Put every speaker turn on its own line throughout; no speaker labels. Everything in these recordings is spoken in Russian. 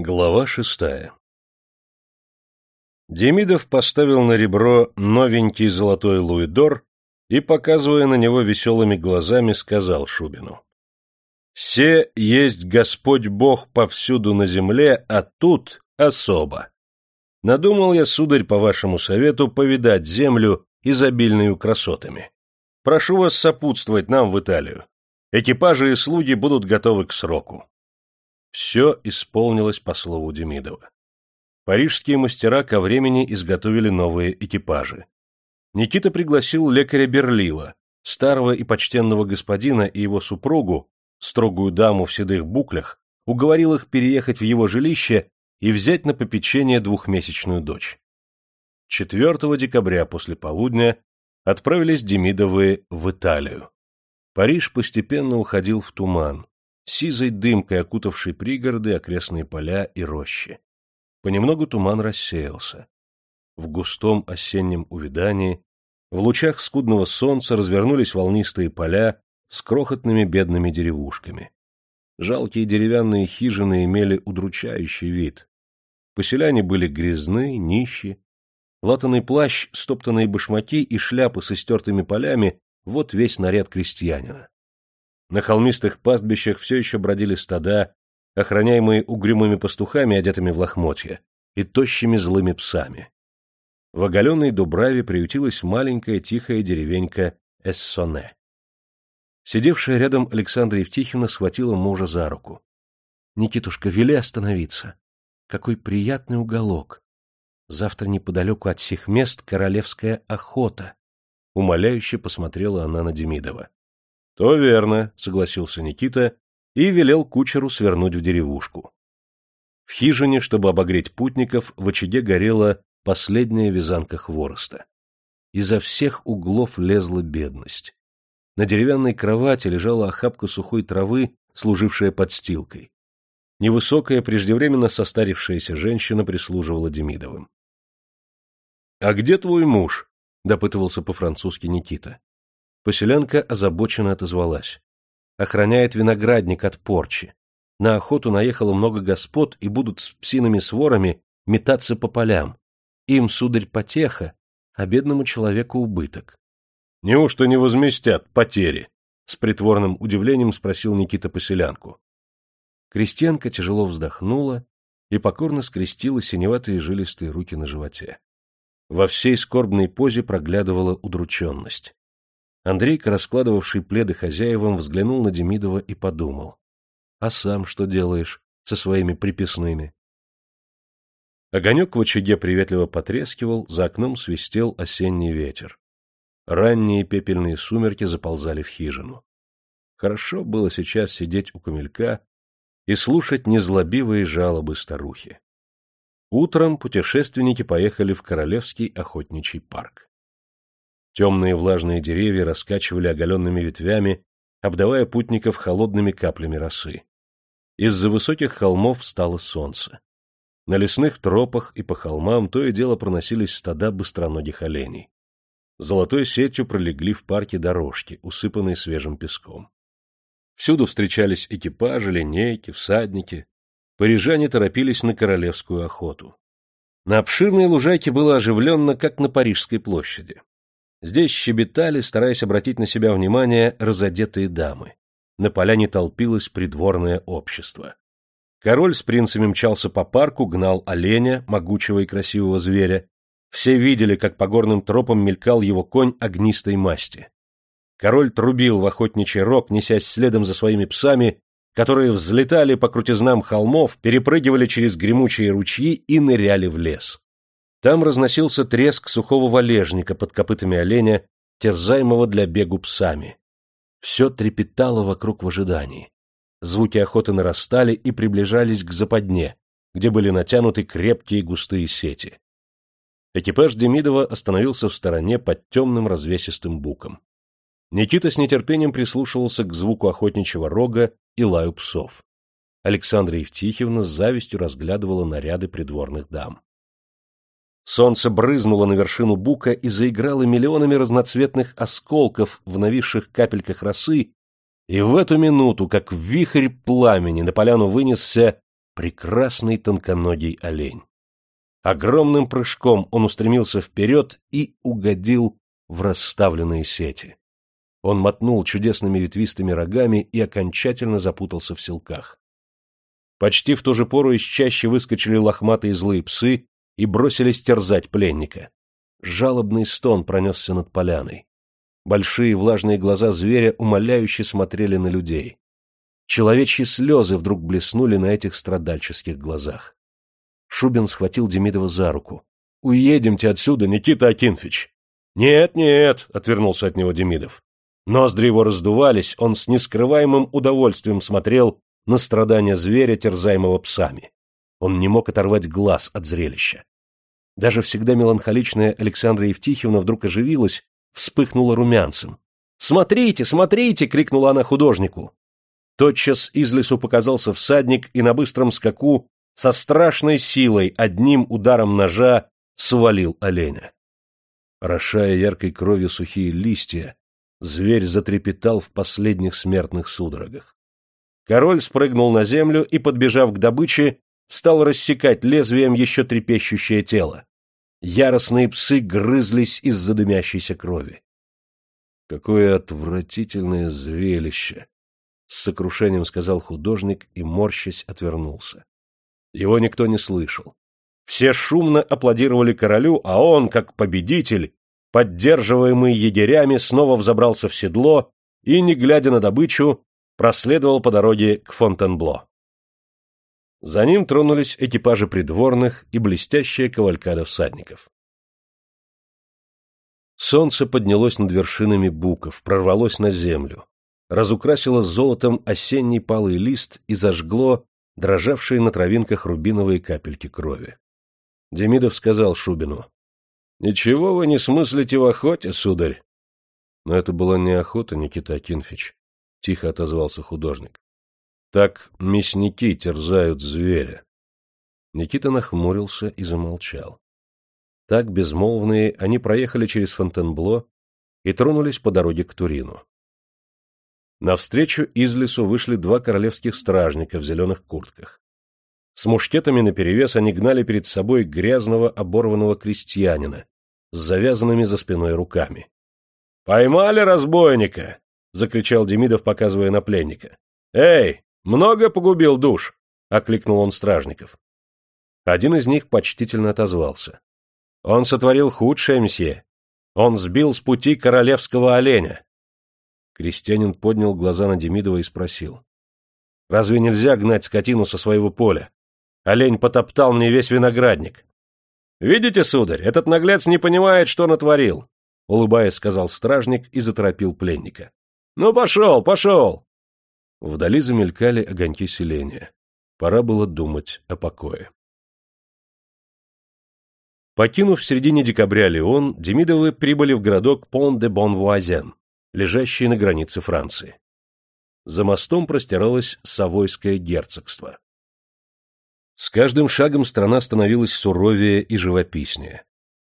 Глава шестая Демидов поставил на ребро новенький золотой луидор и, показывая на него веселыми глазами, сказал Шубину. «Се есть Господь Бог повсюду на земле, а тут особо. Надумал я, сударь, по вашему совету, повидать землю, изобильную красотами. Прошу вас сопутствовать нам в Италию. Экипажи и слуги будут готовы к сроку. Все исполнилось по слову Демидова. Парижские мастера ко времени изготовили новые экипажи. Никита пригласил лекаря Берлила, старого и почтенного господина и его супругу, строгую даму в седых буклях, уговорил их переехать в его жилище и взять на попечение двухмесячную дочь. 4 декабря после полудня отправились Демидовы в Италию. Париж постепенно уходил в туман, сизой дымкой окутавший пригороды, окрестные поля и рощи. Понемногу туман рассеялся. В густом осеннем увидании, в лучах скудного солнца развернулись волнистые поля с крохотными бедными деревушками. Жалкие деревянные хижины имели удручающий вид. Поселяне были грязны, нищи. Латанный плащ, стоптанные башмаки и шляпы с истертыми полями — вот весь наряд крестьянина. На холмистых пастбищах все еще бродили стада, охраняемые угрюмыми пастухами, одетыми в лохмотья, и тощими злыми псами. В оголенной Дубраве приютилась маленькая тихая деревенька Эссоне. Сидевшая рядом Александра Евтихина схватила мужа за руку. — Никитушка, вели остановиться. Какой приятный уголок. Завтра неподалеку от сих мест королевская охота. Умоляюще посмотрела она на Демидова. — То верно, — согласился Никита и велел кучеру свернуть в деревушку. В хижине, чтобы обогреть путников, в очаге горела последняя вязанка хвороста. Изо всех углов лезла бедность. На деревянной кровати лежала охапка сухой травы, служившая подстилкой. Невысокая, преждевременно состарившаяся женщина прислуживала Демидовым. — А где твой муж? — допытывался по-французски Никита. Поселянка озабоченно отозвалась. Охраняет виноградник от порчи. На охоту наехало много господ и будут с псиными сворами метаться по полям. Им, сударь, потеха, а бедному человеку убыток. — Неужто не возместят потери? — с притворным удивлением спросил Никита поселянку. Крестьянка тяжело вздохнула и покорно скрестила синеватые жилистые руки на животе. Во всей скорбной позе проглядывала удрученность. Андрейка, раскладывавший пледы хозяевам, взглянул на Демидова и подумал. — А сам что делаешь со своими приписными? Огонек в очаге приветливо потрескивал, за окном свистел осенний ветер. Ранние пепельные сумерки заползали в хижину. Хорошо было сейчас сидеть у камелька и слушать незлобивые жалобы старухи. Утром путешественники поехали в Королевский охотничий парк. Темные влажные деревья раскачивали оголенными ветвями, обдавая путников холодными каплями росы. Из-за высоких холмов встало солнце. На лесных тропах и по холмам то и дело проносились стада быстроногих оленей. Золотой сетью пролегли в парке дорожки, усыпанные свежим песком. Всюду встречались экипажи, линейки, всадники. Парижане торопились на королевскую охоту. На обширной лужайке было оживленно, как на Парижской площади. Здесь щебетали, стараясь обратить на себя внимание, разодетые дамы. На поляне толпилось придворное общество. Король с принцами мчался по парку, гнал оленя, могучего и красивого зверя. Все видели, как по горным тропам мелькал его конь огнистой масти. Король трубил в охотничий рог, несясь следом за своими псами, которые взлетали по крутизнам холмов, перепрыгивали через гремучие ручьи и ныряли в лес. Там разносился треск сухого валежника под копытами оленя, терзаемого для бегу псами. Все трепетало вокруг в ожидании. Звуки охоты нарастали и приближались к западне, где были натянуты крепкие густые сети. Экипаж Демидова остановился в стороне под темным развесистым буком. Никита с нетерпением прислушивался к звуку охотничьего рога и лаю псов. Александра Евтихевна с завистью разглядывала наряды придворных дам. Солнце брызнуло на вершину бука и заиграло миллионами разноцветных осколков в нависших капельках росы, и в эту минуту, как вихрь пламени, на поляну вынесся прекрасный тонконогий олень. Огромным прыжком он устремился вперед и угодил в расставленные сети. Он мотнул чудесными ветвистыми рогами и окончательно запутался в селках. Почти в ту же пору из чаще выскочили лохматые злые псы и бросились терзать пленника. Жалобный стон пронесся над поляной. Большие влажные глаза зверя умоляюще смотрели на людей. Человечьи слезы вдруг блеснули на этих страдальческих глазах. Шубин схватил Демидова за руку. — Уедемте отсюда, Никита Акинфич. — Нет, нет, — отвернулся от него Демидов. Ноздри его раздувались, он с нескрываемым удовольствием смотрел на страдания зверя, терзаемого псами. Он не мог оторвать глаз от зрелища. Даже всегда меланхоличная Александра Евтихевна вдруг оживилась, вспыхнула румянцем. «Смотрите, смотрите!» — крикнула она художнику. Тотчас из лесу показался всадник и на быстром скаку со страшной силой одним ударом ножа свалил оленя. Рошая яркой кровью сухие листья, зверь затрепетал в последних смертных судорогах. Король спрыгнул на землю и, подбежав к добыче, стал рассекать лезвием еще трепещущее тело. Яростные псы грызлись из-за дымящейся крови. Какое отвратительное зрелище! С сокрушением сказал художник и, морщась, отвернулся. Его никто не слышал. Все шумно аплодировали королю, а он, как победитель, поддерживаемый егерями, снова взобрался в седло и, не глядя на добычу, проследовал по дороге к Фонтенбло. За ним тронулись экипажи придворных и блестящая кавалькада всадников. Солнце поднялось над вершинами буков, прорвалось на землю, разукрасило золотом осенний палый лист и зажгло дрожавшие на травинках рубиновые капельки крови. Демидов сказал Шубину. — Ничего вы не смыслите в охоте, сударь. Но это была не охота, Никита Акинфич, — тихо отозвался художник. Так мясники терзают зверя. Никита нахмурился и замолчал. Так, безмолвные, они проехали через Фонтенбло и тронулись по дороге к Турину. Навстречу из лесу вышли два королевских стражника в зеленых куртках. С мушкетами наперевес они гнали перед собой грязного оборванного крестьянина с завязанными за спиной руками. — Поймали разбойника! — закричал Демидов, показывая на пленника. — Эй, много погубил душ! — окликнул он стражников. Один из них почтительно отозвался. — Он сотворил худшее, мсье. Он сбил с пути королевского оленя. Крестьянин поднял глаза на Демидова и спросил. — Разве нельзя гнать скотину со своего поля? Олень потоптал мне весь виноградник. — Видите, сударь, этот наглец не понимает, что натворил, — улыбаясь, сказал стражник и заторопил пленника. — Ну, пошел, пошел! Вдали замелькали огоньки селения. Пора было думать о покое. Покинув в середине декабря Леон, Демидовы прибыли в городок Пон-де-Бон-Вуазен, лежащий на границе Франции. За мостом простиралось Савойское герцогство. С каждым шагом страна становилась суровее и живописнее.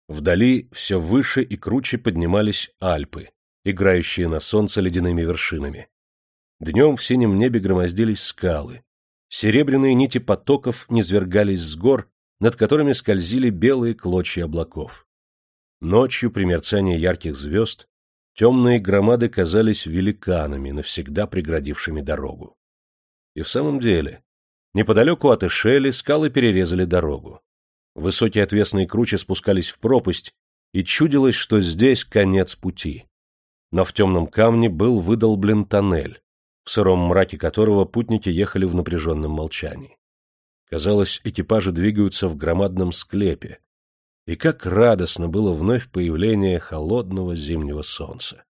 Вдали все выше и круче поднимались Альпы, играющие на солнце ледяными вершинами. Днем в синем небе громоздились скалы. Серебряные нити потоков низвергались с гор, над которыми скользили белые клочья облаков. Ночью, при мерцании ярких звезд, Темные громады казались великанами, навсегда преградившими дорогу. И в самом деле, неподалеку от Эшели скалы перерезали дорогу. Высокие отвесные кручи спускались в пропасть, и чудилось, что здесь конец пути. Но в темном камне был выдолблен тоннель, в сыром мраке которого путники ехали в напряженном молчании. Казалось, экипажи двигаются в громадном склепе, и как радостно было вновь появление холодного зимнего солнца.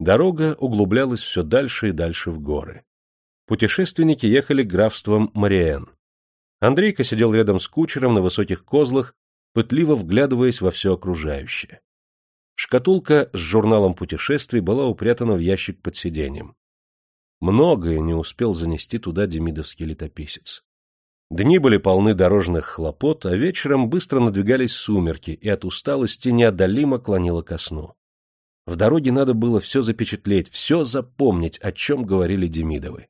Дорога углублялась все дальше и дальше в горы. Путешественники ехали графством Мариэн. Андрейка сидел рядом с кучером на высоких козлах, пытливо вглядываясь во все окружающее. Шкатулка с журналом путешествий была упрятана в ящик под сиденьем. Многое не успел занести туда демидовский летописец. Дни были полны дорожных хлопот, а вечером быстро надвигались сумерки, и от усталости неодолимо клонило ко сну. В дороге надо было все запечатлеть, все запомнить, о чем говорили Демидовы.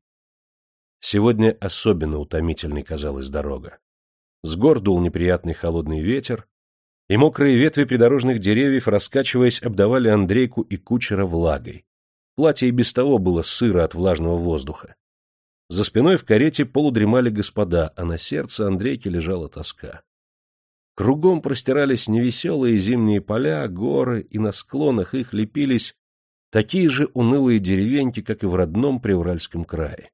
Сегодня особенно утомительной казалась дорога. С гор дул неприятный холодный ветер, и мокрые ветви придорожных деревьев, раскачиваясь, обдавали Андрейку и кучера влагой. Платье и без того было сыро от влажного воздуха. За спиной в карете полудремали господа, а на сердце Андрейки лежала тоска. Кругом простирались невеселые зимние поля, горы, и на склонах их лепились такие же унылые деревеньки, как и в родном Приуральском крае.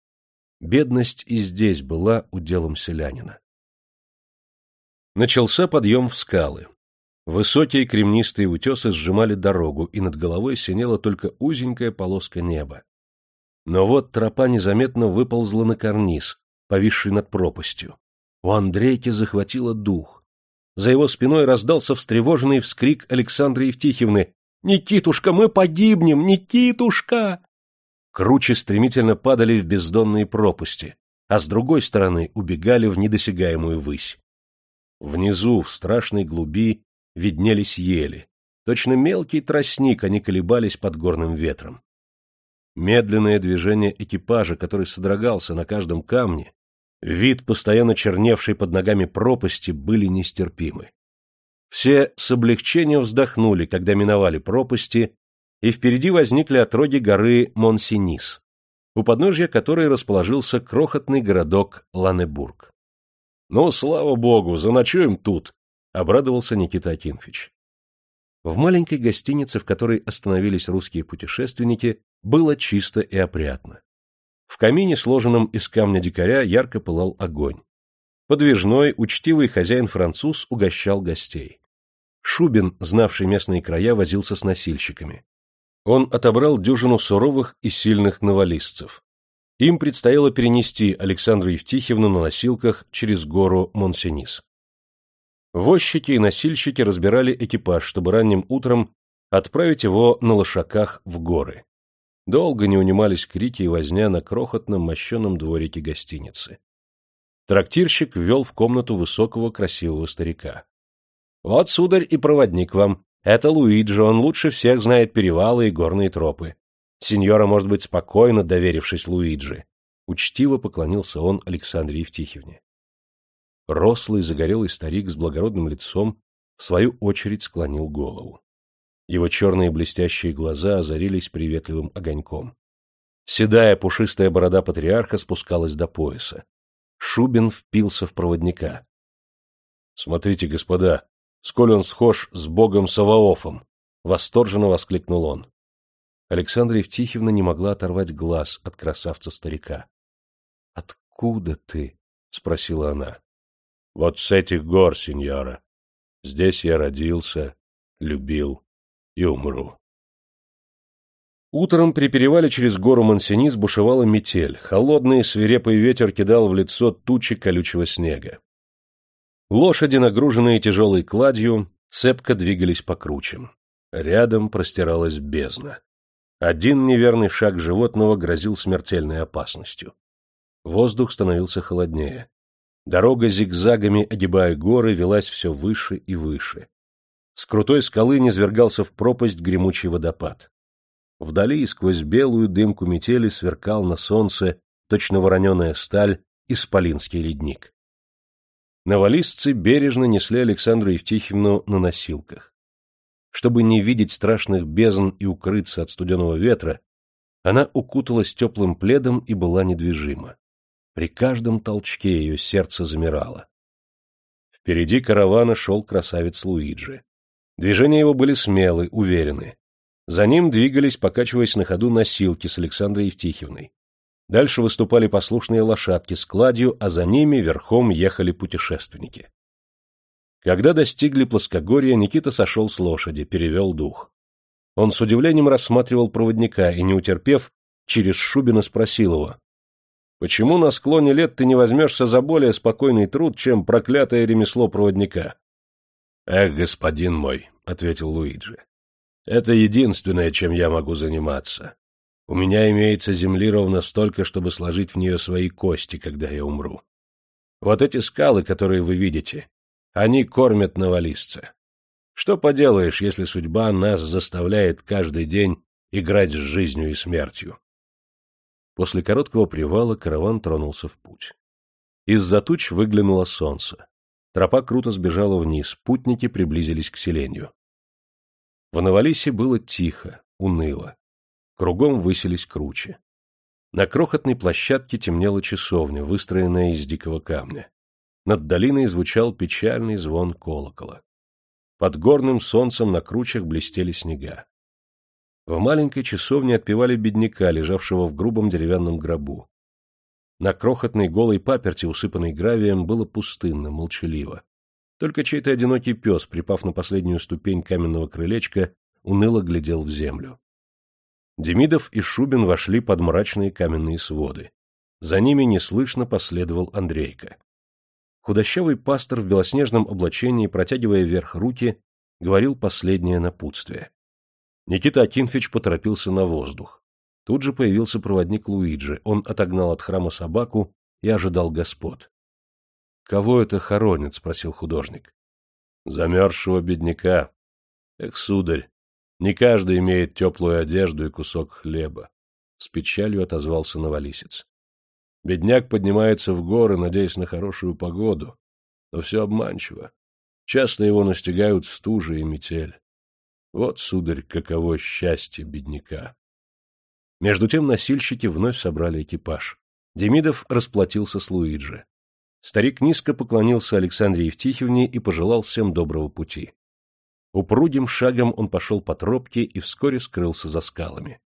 Бедность и здесь была уделом селянина. Начался подъем в скалы. Высокие кремнистые утесы сжимали дорогу, и над головой синела только узенькая полоска неба. Но вот тропа незаметно выползла на карниз, повисший над пропастью. У Андрейки захватило дух. За его спиной раздался встревоженный вскрик Александры Евтихевны. «Никитушка, мы погибнем! Никитушка!» Кручи стремительно падали в бездонные пропасти, а с другой стороны убегали в недосягаемую высь. Внизу, в страшной глуби, виднелись ели. Точно мелкий тростник они колебались под горным ветром. Медленное движение экипажа, который содрогался на каждом камне, Вид, постоянно черневший под ногами пропасти, были нестерпимы. Все с облегчением вздохнули, когда миновали пропасти, и впереди возникли отроги горы Монсинис, у подножья которой расположился крохотный городок Ланебург. — Ну, слава богу, заночуем тут! — обрадовался Никита Акинфич. В маленькой гостинице, в которой остановились русские путешественники, было чисто и опрятно. В камине, сложенном из камня дикаря, ярко пылал огонь. Подвижной, учтивый хозяин-француз угощал гостей. Шубин, знавший местные края, возился с носильщиками. Он отобрал дюжину суровых и сильных новолистцев. Им предстояло перенести Александру Евтихевну на носилках через гору Монсенис. Возчики и носильщики разбирали экипаж, чтобы ранним утром отправить его на лошаках в горы. Долго не унимались крики и возня на крохотном мощеном дворике гостиницы. Трактирщик ввел в комнату высокого красивого старика. — Вот, сударь, и проводник вам. Это Луиджи, он лучше всех знает перевалы и горные тропы. Сеньора может быть спокойно, доверившись Луиджи. Учтиво поклонился он Александре Евтихевне. Рослый, загорелый старик с благородным лицом в свою очередь склонил голову. Его черные блестящие глаза озарились приветливым огоньком. Седая пушистая борода патриарха спускалась до пояса. Шубин впился в проводника. — Смотрите, господа, сколь он схож с богом Саваофом! — восторженно воскликнул он. Александра Евтихевна не могла оторвать глаз от красавца-старика. — Откуда ты? — спросила она. — Вот с этих гор, сеньора. Здесь я родился, любил и умру. Утром при перевале через гору Мансинис бушевала метель, холодный свирепый ветер кидал в лицо тучи колючего снега. Лошади, нагруженные тяжелой кладью, цепко двигались по кручам. Рядом простиралась бездна. Один неверный шаг животного грозил смертельной опасностью. Воздух становился холоднее. Дорога зигзагами, огибая горы, велась все выше и выше. С крутой скалы низвергался в пропасть гремучий водопад. Вдали, сквозь белую дымку метели, сверкал на солнце точно вороненая сталь исполинский ледник. Новолистцы бережно несли Александру Евтихевну на носилках. Чтобы не видеть страшных бездн и укрыться от студеного ветра, она укуталась теплым пледом и была недвижима. При каждом толчке ее сердце замирало. Впереди каравана шел красавец Луиджи. Движения его были смелы, уверены. За ним двигались, покачиваясь на ходу, носилки с Александрой Евтихевной. Дальше выступали послушные лошадки с кладью, а за ними верхом ехали путешественники. Когда достигли плоскогорья, Никита сошел с лошади, перевел дух. Он с удивлением рассматривал проводника и, не утерпев, через Шубина спросил его. — Почему на склоне лет ты не возьмешься за более спокойный труд, чем проклятое ремесло проводника? «Эх, господин мой», — ответил Луиджи, — «это единственное, чем я могу заниматься. У меня имеется земли ровно столько, чтобы сложить в нее свои кости, когда я умру. Вот эти скалы, которые вы видите, они кормят новолистца. Что поделаешь, если судьба нас заставляет каждый день играть с жизнью и смертью?» После короткого привала караван тронулся в путь. Из-за туч выглянуло солнце. Тропа круто сбежала вниз, путники приблизились к селению. В Новолисе было тихо, уныло. Кругом высились кручи. На крохотной площадке темнела часовня, выстроенная из дикого камня. Над долиной звучал печальный звон колокола. Под горным солнцем на кручах блестели снега. В маленькой часовне отпевали бедняка, лежавшего в грубом деревянном гробу. На крохотной голой паперти, усыпанной гравием, было пустынно, молчаливо. Только чей-то одинокий пес, припав на последнюю ступень каменного крылечка, уныло глядел в землю. Демидов и Шубин вошли под мрачные каменные своды. За ними неслышно последовал Андрейка. Худощавый пастор в белоснежном облачении, протягивая вверх руки, говорил последнее напутствие. Никита Акинфич поторопился на воздух. Тут же появился проводник Луиджи. Он отогнал от храма собаку и ожидал господ. — Кого это хоронят? — спросил художник. — Замерзшего бедняка. Эх, сударь, не каждый имеет теплую одежду и кусок хлеба. С печалью отозвался новолисец. Бедняк поднимается в горы, надеясь на хорошую погоду. Но все обманчиво. Часто его настигают стужи и метель. Вот, сударь, каково счастье бедняка. Между тем носильщики вновь собрали экипаж. Демидов расплатился с Луиджи. Старик низко поклонился Александре Евтихевне и пожелал всем доброго пути. Упругим шагом он пошел по тропке и вскоре скрылся за скалами.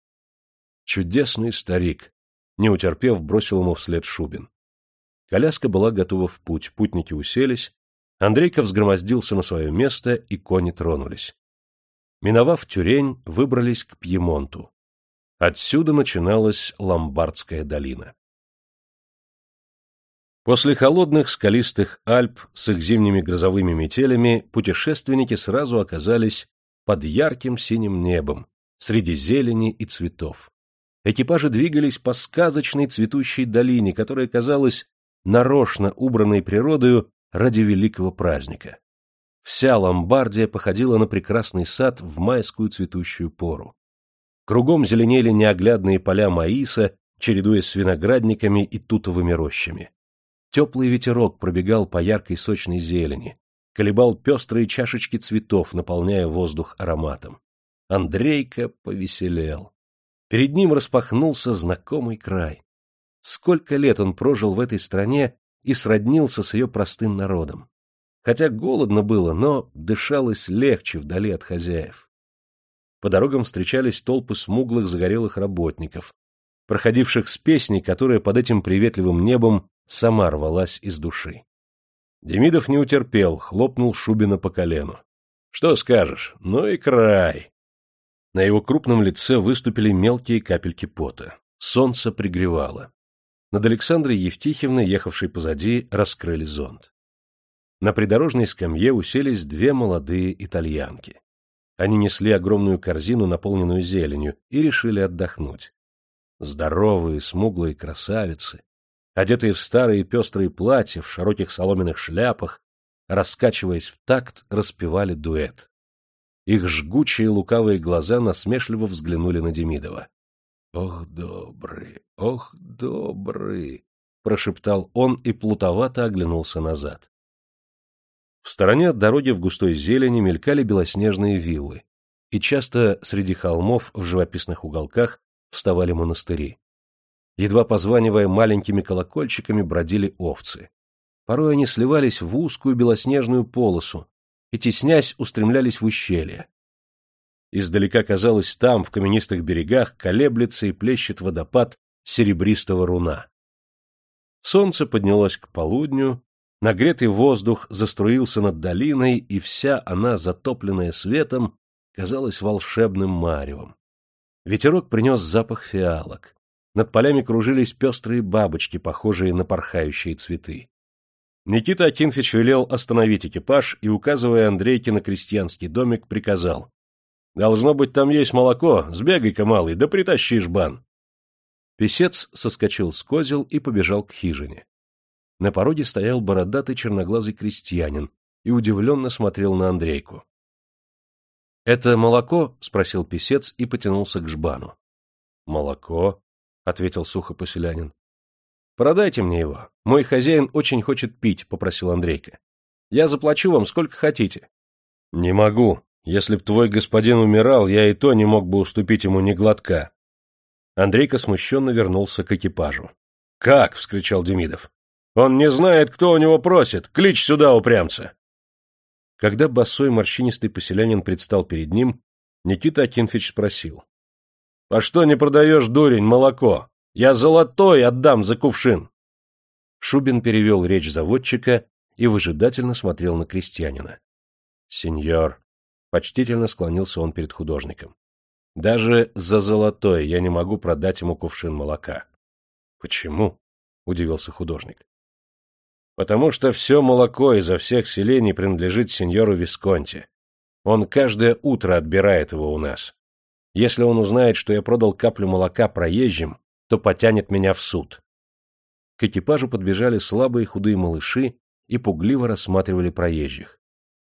Чудесный старик! Не утерпев, бросил ему вслед Шубин. Коляска была готова в путь, путники уселись, Андрейка взгромоздился на свое место, и кони тронулись. Миновав Тюрень, выбрались к Пьемонту. Отсюда начиналась Ломбардская долина. После холодных скалистых Альп с их зимними грозовыми метелями путешественники сразу оказались под ярким синим небом, среди зелени и цветов. Экипажи двигались по сказочной цветущей долине, которая казалась нарочно убранной природою ради великого праздника. Вся Ломбардия походила на прекрасный сад в майскую цветущую пору. Кругом зеленели неоглядные поля маиса, чередуясь с виноградниками и тутовыми рощами. Теплый ветерок пробегал по яркой сочной зелени, колебал пестрые чашечки цветов, наполняя воздух ароматом. Андрейка повеселел. Перед ним распахнулся знакомый край. Сколько лет он прожил в этой стране и сроднился с ее простым народом. Хотя голодно было, но дышалось легче вдали от хозяев. По дорогам встречались толпы смуглых загорелых работников, проходивших с песней, которая под этим приветливым небом сама рвалась из души. Демидов не утерпел, хлопнул Шубина по колену. — Что скажешь? Ну и край! На его крупном лице выступили мелкие капельки пота. Солнце пригревало. Над Александрой Евтихевной, ехавшей позади, раскрыли зонт. На придорожной скамье уселись две молодые итальянки. Они несли огромную корзину, наполненную зеленью, и решили отдохнуть. Здоровые, смуглые красавицы, одетые в старые пестрые платья, в широких соломенных шляпах, раскачиваясь в такт, распевали дуэт. Их жгучие лукавые глаза насмешливо взглянули на Демидова. — Ох, добрый, ох, добрый! — прошептал он и плутовато оглянулся назад. В стороне от дороги в густой зелени мелькали белоснежные виллы, и часто среди холмов в живописных уголках вставали монастыри. Едва позванивая маленькими колокольчиками, бродили овцы. Порой они сливались в узкую белоснежную полосу и, теснясь, устремлялись в ущелье. Издалека казалось, там, в каменистых берегах, колеблется и плещет водопад серебристого руна. Солнце поднялось к полудню, Нагретый воздух заструился над долиной, и вся она, затопленная светом, казалась волшебным маревом. Ветерок принес запах фиалок. Над полями кружились пестрые бабочки, похожие на порхающие цветы. Никита Акинфич велел остановить экипаж и, указывая Андрейке на крестьянский домик, приказал. — Должно быть, там есть молоко. Сбегай-ка, малый, да притащи жбан. Песец соскочил с козел и побежал к хижине. На пороге стоял бородатый черноглазый крестьянин и удивленно смотрел на Андрейку. — Это молоко? — спросил писец и потянулся к жбану. — Молоко?
— ответил сухо поселянин. — Продайте мне его. Мой хозяин очень хочет пить, — попросил Андрейка. — Я заплачу вам сколько хотите. — Не могу. Если б твой господин умирал, я и то не мог бы уступить ему ни глотка. Андрейка смущенно вернулся к экипажу. — Как? — вскричал Демидов. — Он не знает, кто у него просит. Клич сюда, упрямца. Когда босой морщинистый поселянин предстал перед ним, Никита Акинфич спросил. — А что не продаешь, дурень, молоко? Я золотой отдам за кувшин. Шубин перевел речь заводчика и выжидательно смотрел на крестьянина. — Сеньор, — почтительно склонился он перед художником, — даже за золотое я не могу продать ему кувшин молока. — Почему? — удивился художник потому что все молоко изо всех селений принадлежит сеньору Висконти. Он каждое утро отбирает его у нас. Если он узнает, что я продал каплю молока проезжим, то потянет меня в суд. К экипажу подбежали слабые худые малыши и пугливо рассматривали проезжих.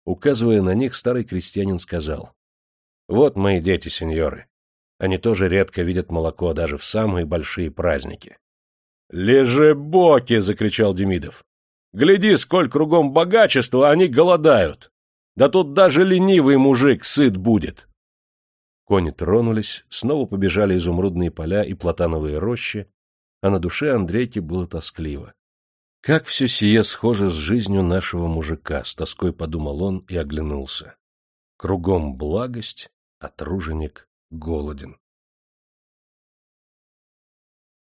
Указывая на них, старый крестьянин сказал, «Вот мои дети, сеньоры. Они тоже редко видят молоко даже в самые большие праздники». «Лежи боки!» — закричал Демидов. Гляди, сколько кругом богачества, они голодают. Да тут даже ленивый мужик сыт будет. Кони тронулись, снова побежали изумрудные поля и платановые рощи, а на душе Андрейки было тоскливо. Как все сие схоже с жизнью нашего мужика, с тоской подумал он и оглянулся. Кругом благость, а труженик голоден.